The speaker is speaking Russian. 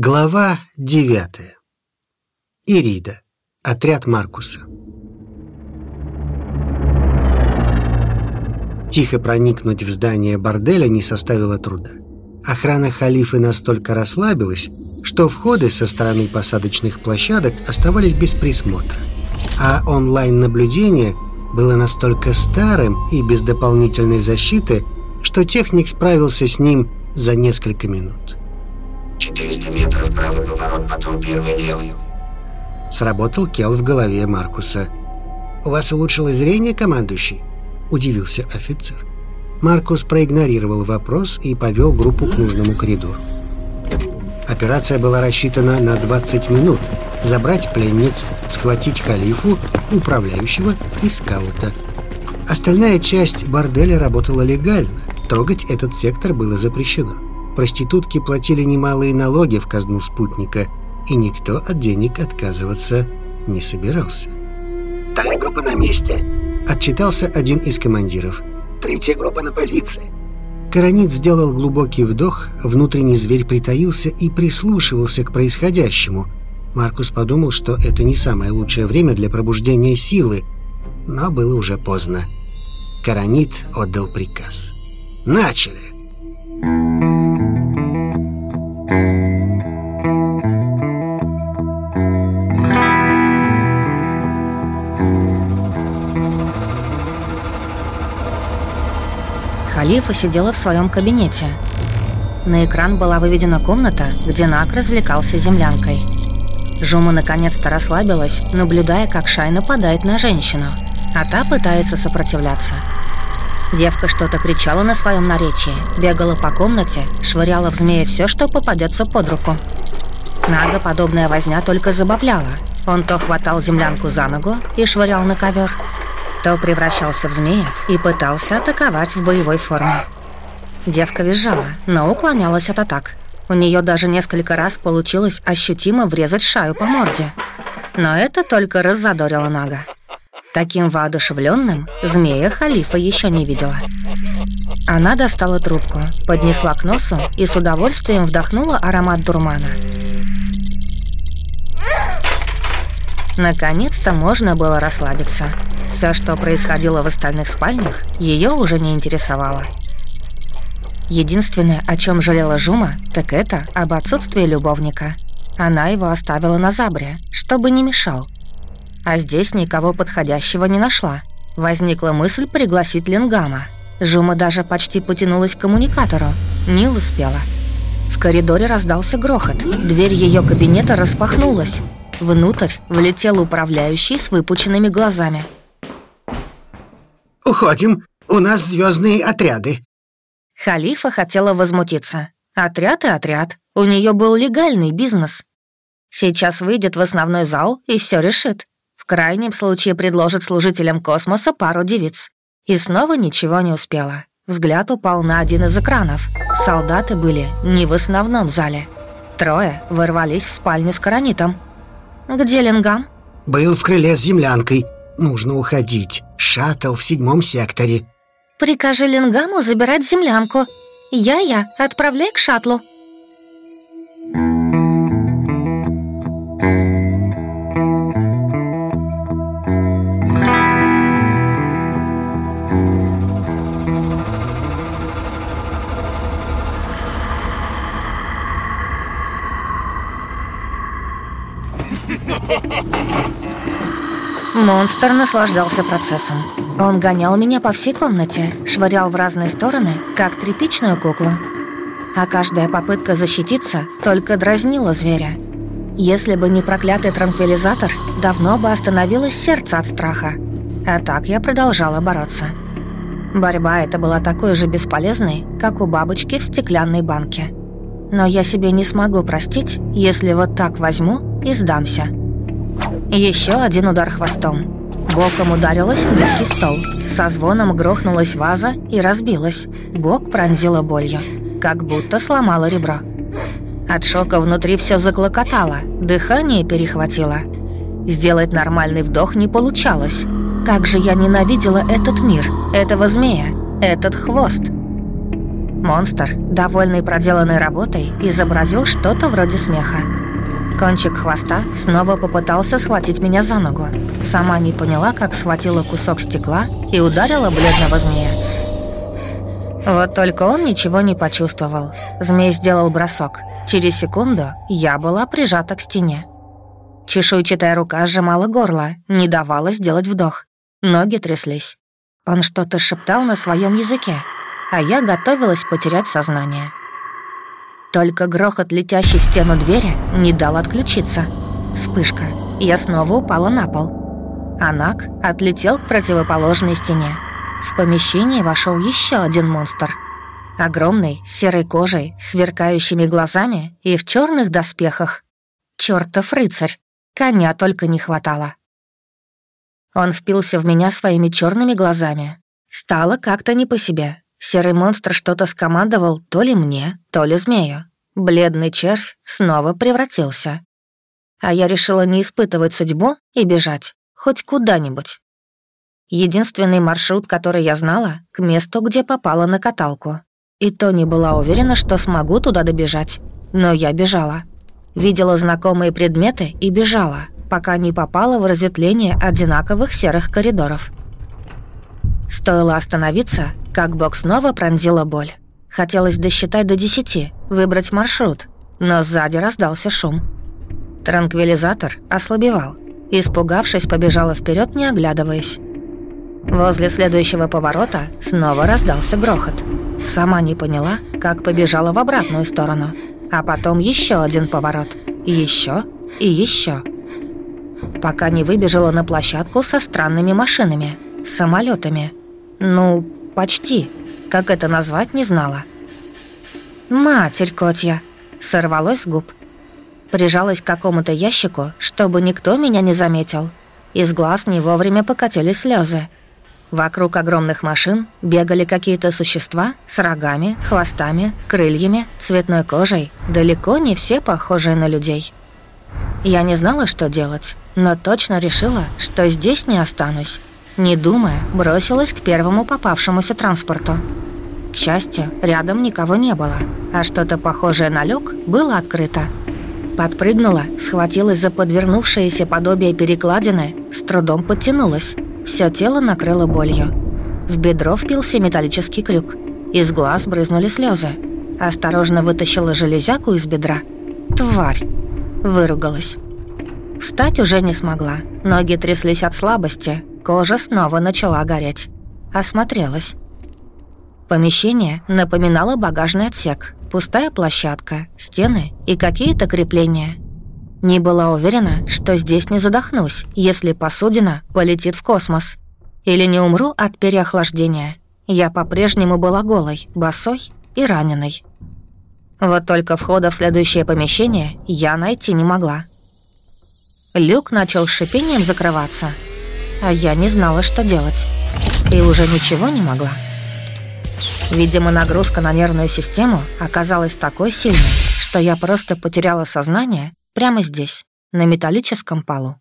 Глава девятая. Ирида. Отряд Маркуса. Тихо проникнуть в здание борделя не составило труда. Охрана халифы настолько расслабилась, что входы со стороны посадочных площадок оставались без присмотра. А онлайн-наблюдение было настолько старым и без дополнительной защиты, что техник справился с ним за несколько минут. 400 метров правый поворот, потом первый левый. Сработал кел в голове Маркуса. «У вас улучшилось зрение, командующий?» – удивился офицер. Маркус проигнорировал вопрос и повел группу к нужному коридору. Операция была рассчитана на 20 минут. Забрать пленниц, схватить халифу, управляющего и скаута. Остальная часть борделя работала легально. Трогать этот сектор было запрещено. Проститутки платили немалые налоги в казну спутника, и никто от денег отказываться не собирался. Вторая группа на месте. Отчитался один из командиров. Третья группа на позиции. Каранит сделал глубокий вдох, внутренний зверь притаился и прислушивался к происходящему. Маркус подумал, что это не самое лучшее время для пробуждения силы, но было уже поздно. Каранит отдал приказ. «Начали!» Халифа сидела в своем кабинете. На экран была выведена комната, где Нак развлекался землянкой. Жума наконец-то расслабилась, наблюдая, как Шай нападает на женщину, а та пытается сопротивляться. Девка что-то кричала на своем наречии, бегала по комнате, швыряла в змея все, что попадется под руку. Нага подобная возня только забавляла. Он то хватал землянку за ногу и швырял на ковер, то превращался в змея и пытался атаковать в боевой форме. Девка визжала, но уклонялась от атак. У нее даже несколько раз получилось ощутимо врезать шаю по морде. Но это только раззадорило Нага. Таким воодушевленным змея халифа еще не видела. Она достала трубку, поднесла к носу и с удовольствием вдохнула аромат дурмана. Наконец-то можно было расслабиться. Все, что происходило в остальных спальнях, ее уже не интересовало. Единственное, о чем жалела Жума, так это об отсутствии любовника. Она его оставила на Забре, чтобы не мешал. А здесь никого подходящего не нашла. Возникла мысль пригласить Ленгама. Жума даже почти потянулась к коммуникатору. Не успела. В коридоре раздался грохот. Дверь ее кабинета распахнулась. Внутрь влетел управляющий с выпученными глазами. «Уходим. У нас звездные отряды». Халифа хотела возмутиться. Отряд и отряд. У нее был легальный бизнес. Сейчас выйдет в основной зал и все решит. В крайнем случае предложит служителям космоса пару девиц. И снова ничего не успела. Взгляд упал на один из экранов. Солдаты были не в основном зале. Трое ворвались в спальню с Каранитом. «Где Ленгам?» «Был в крыле с землянкой. Нужно уходить. Шаттл в седьмом секторе». «Прикажи Ленгаму забирать землянку. Я-я, отправляй к шаттлу». Монстр наслаждался процессом. Он гонял меня по всей комнате, швырял в разные стороны, как тряпичную куклу. А каждая попытка защититься только дразнила зверя. Если бы не проклятый транквилизатор, давно бы остановилось сердце от страха. А так я продолжала бороться. Борьба эта была такой же бесполезной, как у бабочки в стеклянной банке. Но я себе не смогу простить, если вот так возьму и сдамся. Еще один удар хвостом. Боком ударилась в низкий стол. Со звоном грохнулась ваза и разбилась. Бок пронзила болью, как будто сломала ребро. От шока внутри все заклокотало, дыхание перехватило. Сделать нормальный вдох не получалось. Как же я ненавидела этот мир, этого змея, этот хвост. Монстр, довольный проделанной работой, изобразил что-то вроде смеха. Кончик хвоста снова попытался схватить меня за ногу. Сама не поняла, как схватила кусок стекла и ударила бледного змея. Вот только он ничего не почувствовал. Змей сделал бросок. Через секунду я была прижата к стене. Чешуйчатая рука сжимала горло, не давала сделать вдох. Ноги тряслись. Он что-то шептал на своем языке, а я готовилась потерять сознание. Только грохот, летящий в стену двери, не дал отключиться. Вспышка. Я снова упала на пол. Анак отлетел к противоположной стене. В помещение вошел еще один монстр. Огромный, с серой кожей, сверкающими глазами и в черных доспехах. Чертов рыцарь. Коня только не хватало. Он впился в меня своими черными глазами. Стало как-то не по себе. Серый монстр что-то скомандовал то ли мне, то ли змею. Бледный червь снова превратился. А я решила не испытывать судьбу и бежать. Хоть куда-нибудь. Единственный маршрут, который я знала, к месту, где попала на каталку. И то не была уверена, что смогу туда добежать. Но я бежала. Видела знакомые предметы и бежала, пока не попала в разветвление одинаковых серых коридоров. Стоило остановиться, как бок снова пронзила боль. Хотелось досчитать до десяти, выбрать маршрут, но сзади раздался шум. Транквилизатор ослабевал. Испугавшись, побежала вперед, не оглядываясь. Возле следующего поворота снова раздался грохот. Сама не поняла, как побежала в обратную сторону. А потом еще один поворот. Еще и еще. Пока не выбежала на площадку со странными машинами, самолетами. Ну, почти. Как это назвать, не знала. «Матерь котья!» Сорвалось с губ. Прижалась к какому-то ящику, чтобы никто меня не заметил. Из глаз не вовремя покатились слезы. Вокруг огромных машин бегали какие-то существа с рогами, хвостами, крыльями, цветной кожей, далеко не все похожие на людей. Я не знала, что делать, но точно решила, что здесь не останусь. Не думая, бросилась к первому попавшемуся транспорту. К счастью, рядом никого не было, а что-то похожее на люк было открыто. Подпрыгнула, схватилась за подвернувшееся подобие перекладины, с трудом подтянулась. Все тело накрыло болью. В бедро впился металлический крюк. Из глаз брызнули слезы. Осторожно вытащила железяку из бедра. «Тварь!» Выругалась. Встать уже не смогла. Ноги тряслись от слабости. Кожа снова начала гореть. Осмотрелась. Помещение напоминало багажный отсек. Пустая площадка, стены и какие-то крепления – не была уверена, что здесь не задохнусь, если посудина полетит в космос. Или не умру от переохлаждения. Я по-прежнему была голой, босой и раненой. Вот только входа в следующее помещение я найти не могла. Люк начал шипением закрываться, а я не знала, что делать. И уже ничего не могла. Видимо, нагрузка на нервную систему оказалась такой сильной, что я просто потеряла сознание Прямо здесь, на металлическом полу.